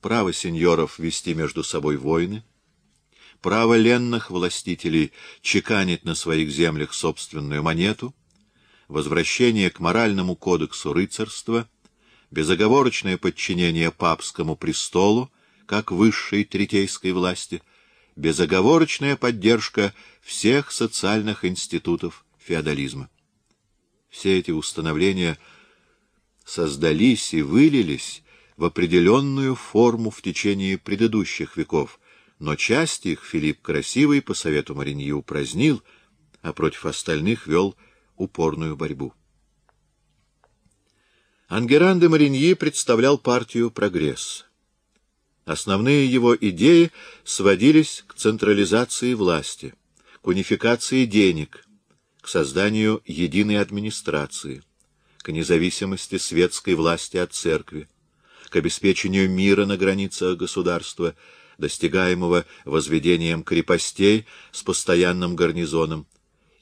право сеньоров вести между собой войны, право ленных властителей чеканить на своих землях собственную монету, возвращение к моральному кодексу рыцарства, безоговорочное подчинение папскому престолу, как высшей третейской власти, безоговорочная поддержка всех социальных институтов феодализма. Все эти установления создались и вылились в определенную форму в течение предыдущих веков, но часть их Филипп Красивый по совету Мариньи упразднил, а против остальных вел упорную борьбу. Ангеран де Мариньи представлял партию «Прогресс». Основные его идеи сводились к централизации власти, к унификации денег, к созданию единой администрации, к независимости светской власти от церкви, к обеспечению мира на границах государства, достигаемого возведением крепостей с постоянным гарнизоном,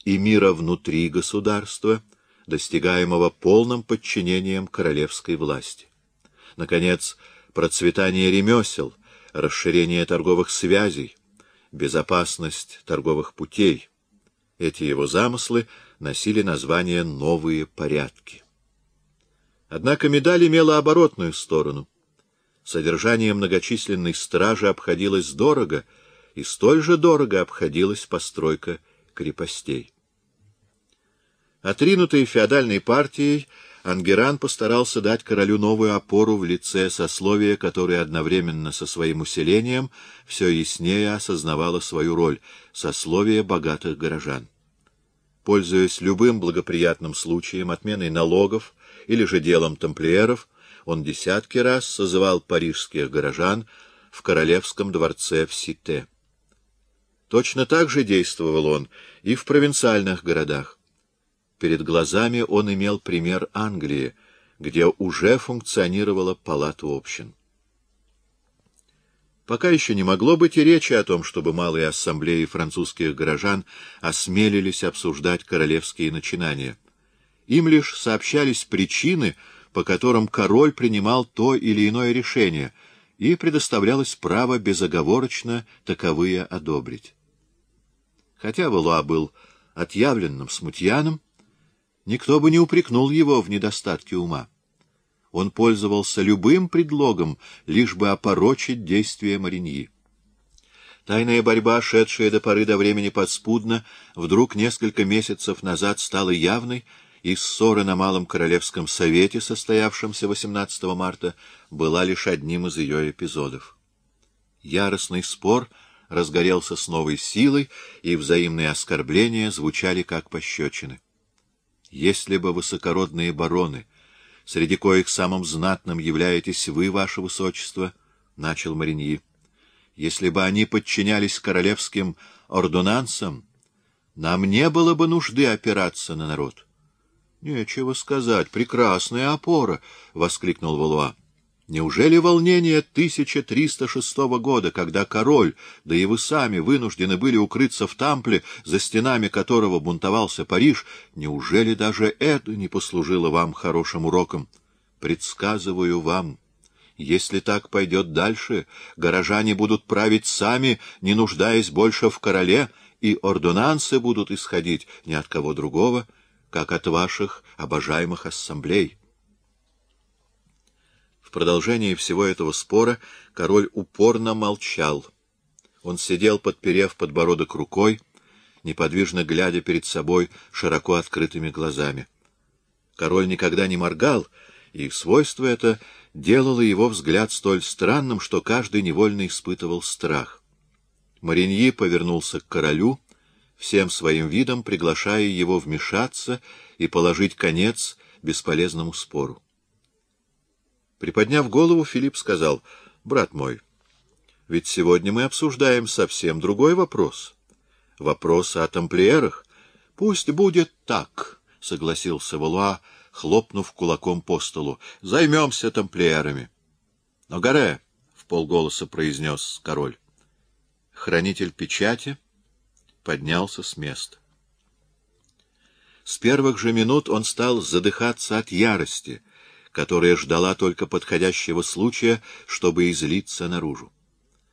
и мира внутри государства, достигаемого полным подчинением королевской власти. Наконец, процветание ремесел, расширение торговых связей, безопасность торговых путей. Эти его замыслы носили название «новые порядки». Однако медаль имела оборотную сторону. Содержание многочисленной стражи обходилось дорого, и столь же дорого обходилась постройка крепостей. Отринутый феодальной партией, Ангеран постарался дать королю новую опору в лице сословия, которое одновременно со своим усилением все яснее осознавало свою роль — сословие богатых горожан. Пользуясь любым благоприятным случаем, отменой налогов или же делом тамплиеров, он десятки раз созывал парижских горожан в королевском дворце в Сите. Точно так же действовал он и в провинциальных городах. Перед глазами он имел пример Англии, где уже функционировала палата общин. Пока еще не могло быть и речи о том, чтобы малые ассамблеи французских горожан осмелились обсуждать королевские начинания. Им лишь сообщались причины, по которым король принимал то или иное решение, и предоставлялось право безоговорочно таковые одобрить. Хотя Валуа был отъявленным смутьяном, никто бы не упрекнул его в недостатке ума. Он пользовался любым предлогом, лишь бы опорочить действия Мариньи. Тайная борьба, шедшая до поры до времени подспудно, вдруг несколько месяцев назад стала явной, и ссора на Малом Королевском Совете, состоявшемся 18 марта, была лишь одним из ее эпизодов. Яростный спор разгорелся с новой силой, и взаимные оскорбления звучали как пощечины. Если бы высокородные бароны, среди коих самым знатным являетесь вы, ваше высочество, — начал Мариньи, — если бы они подчинялись королевским ордонансам, нам не было бы нужды опираться на народ. — Нечего сказать, прекрасная опора! — воскликнул Валуа. Неужели волнение 1306 года, когда король, да и вы сами вынуждены были укрыться в Тампле, за стенами которого бунтовался Париж, неужели даже это не послужило вам хорошим уроком? Предсказываю вам, если так пойдет дальше, горожане будут править сами, не нуждаясь больше в короле, и ордонансы будут исходить ни от кого другого, как от ваших обожаемых ассамблей. В продолжении всего этого спора король упорно молчал. Он сидел, подперев подбородок рукой, неподвижно глядя перед собой широко открытыми глазами. Король никогда не моргал, и свойство это делало его взгляд столь странным, что каждый невольно испытывал страх. Мариньи повернулся к королю, всем своим видом приглашая его вмешаться и положить конец бесполезному спору. Приподняв голову, Филипп сказал, — Брат мой, ведь сегодня мы обсуждаем совсем другой вопрос. Вопрос о тамплиерах. — Пусть будет так, — согласился Валуа, хлопнув кулаком по столу. — Займемся тамплиерами. — Но Горе, — в полголоса произнес король. Хранитель печати поднялся с места. С первых же минут он стал задыхаться от ярости — которая ждала только подходящего случая, чтобы излиться наружу.